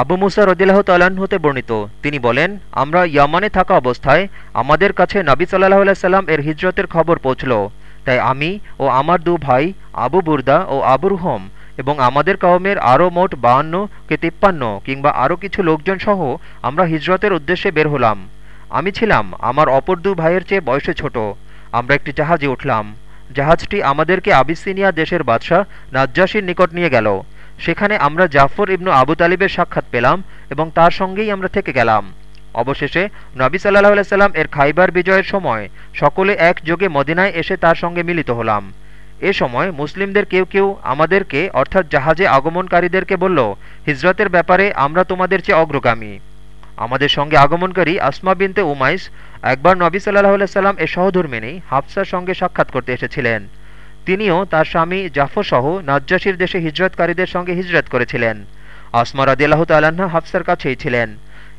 আবু মুসা রদিল্লাহ তাল্লাহ্ন হতে বর্ণিত। তিনি বলেন, আমরা ইয়ামানে থাকা অবস্থায় আমাদের কাছে নবী সাল্লাহ সাল্লাম এর হিজরতের খবর পৌঁছল। তাই আমি ও আমার দু ভাই, আবু বুরদা ও আবুর হোম এবং আমাদের কওমের আরও মোট বাহান্ন কে তিপ্পান্ন কিংবা আরও কিছু লোকজন সহ আমরা হিজরতের উদ্দেশ্যে বের হলাম। আমি ছিলাম আমার অপর দু ভাইয়ের চেয়ে বয়সে ছোট। আমরা একটি জাহাজে উঠলাম। জাহাজটি আমাদেরকে আবিসিনিয়া দেশের বাদশাহ নাজ্জাসির নিকট নিয়ে গেল। সেখানে আমরা জাফর ইবনু আবু তালিবের সাক্ষাৎ পেলাম এবং তার সঙ্গেই আমরা থেকে গেলাম। অবশেষে নবী সাল্লাহ সাল্লাম এর খাইবার বিজয়ের সময় সকলে এক যোগে মদিনায় এসে তার সঙ্গে মিলিত হলাম। এ সময় মুসলিমদের কেউ কেউ আমাদেরকে, অর্থাৎ জাহাজে আগমনকারীদেরকে বলল, হিজরতের ব্যাপারে আমরা তোমাদের চেয়ে অগ্রগামী। আমাদের সঙ্গে আগমনকারী আসমা বিনতে উমাইস একবার নবী সাল্লাহ সাল্লাম এর সহধর্মিনী হাফসার সঙ্গে সাক্ষাৎ করতে এসেছিলেন। তিনিও তার স্বামী জাফর সহ নাজ্জাসির দেশে হিজরতকারীদের সঙ্গে হিজরত করেছিলেন। আসমা রদিয়াল্লাহ তাল্লাহ্ন হাফসার কাছেই ছিলেন।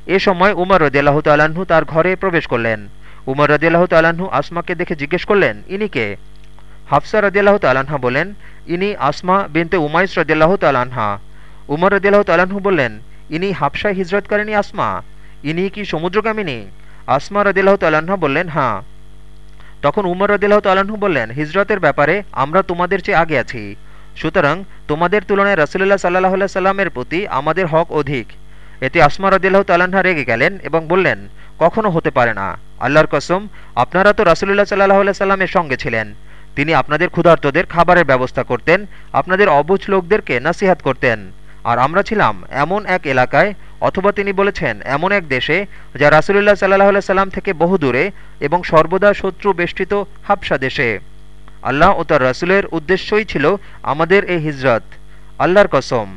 এ সময় উমর রদিয়াল্লাহ তাল্লাহ্ন তার ঘরে প্রবেশ করলেন। উমর রদিয়াল্লাহ তাল্লাহ্ন আসমাকে দেখে জিজ্ঞেস করলেন, ইনি কে? হাফসা রদিয়াল্লাহ তাল্লাহা বলেন ইনি আসমা বিনতে উমাইস রদিয়াল্লাহ তাল্লাহা উমর রদিয়াল্লাহ তাল্লাহ্ন বললেন, ইনি হাফসায় হিজরতকারিনী আসমা? ইনি কি সমুদ্রগামিনী? আসমা রদিল্লাহ তাল্লাহা বললেন হ্যাঁ। তখন উমর রদিল্লাহ তাল্লাহ্ন বললেন, হিজরতের ব্যাপারে আমরা তোমাদের চেয়ে আগে আছি। সুতরাং তোমাদের তুলনায় রসুল্লাহ সাল্লাহ সাল্লামের প্রতি আমাদের হক অধিক। এতে আসমা রদিল্লাহ তাল্লাহা রেগে গেলেন এবং বললেন, কখনো হতে পারে না। আল্লাহর কসম, আপনারা তো রাসুল্লাহ সাল্লাহ সাল্লামের সঙ্গে ছিলেন। তিনি আপনাদের ক্ষুধার্তদের খাবারের ব্যবস্থা করতেন, আপনাদের অবুঝ লোকদেরকে নাসিহাত করতেন। আর আমরা ছিলাম এমন এক এলাকায় অথবা তিনি বলেছেন, এমন এক দেশে, যা রাসুলুল্লাহ সাল্লাহ সাল্লাম থেকে বহু দূরে এবং সর্বদা শত্রু বেষ্টিত হাবসা দেশে। আল্লাহ ও তার রাসুলের উদ্দেশ্যই ছিল আমাদের এই হিজরত। আল্লাহর কসম,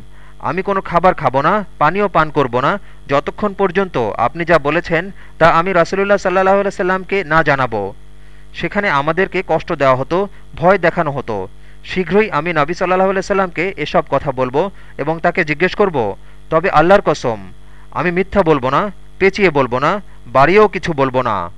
আমি কোনো খাবার খাব না, পানীয় পান করব না, যতক্ষণ পর্যন্ত আপনি যা বলেছেন তা আমি রাসুলুল্লাহ সাল্লাহ সাল্লামকে না জানাব। সেখানে আমাদেরকে কষ্ট দেওয়া হতো, ভয় দেখানো হতো। শীঘ্রই আমি নবী সাল্লাহ সাল্লামকে এসব কথা বলব এবং তাকে জিজ্ঞেস করব তবে আল্লাহর কসম আমি মিথ্যা বলব না পেঁচিয়ে বলব না বাড়িয়েও কিছু বলব না।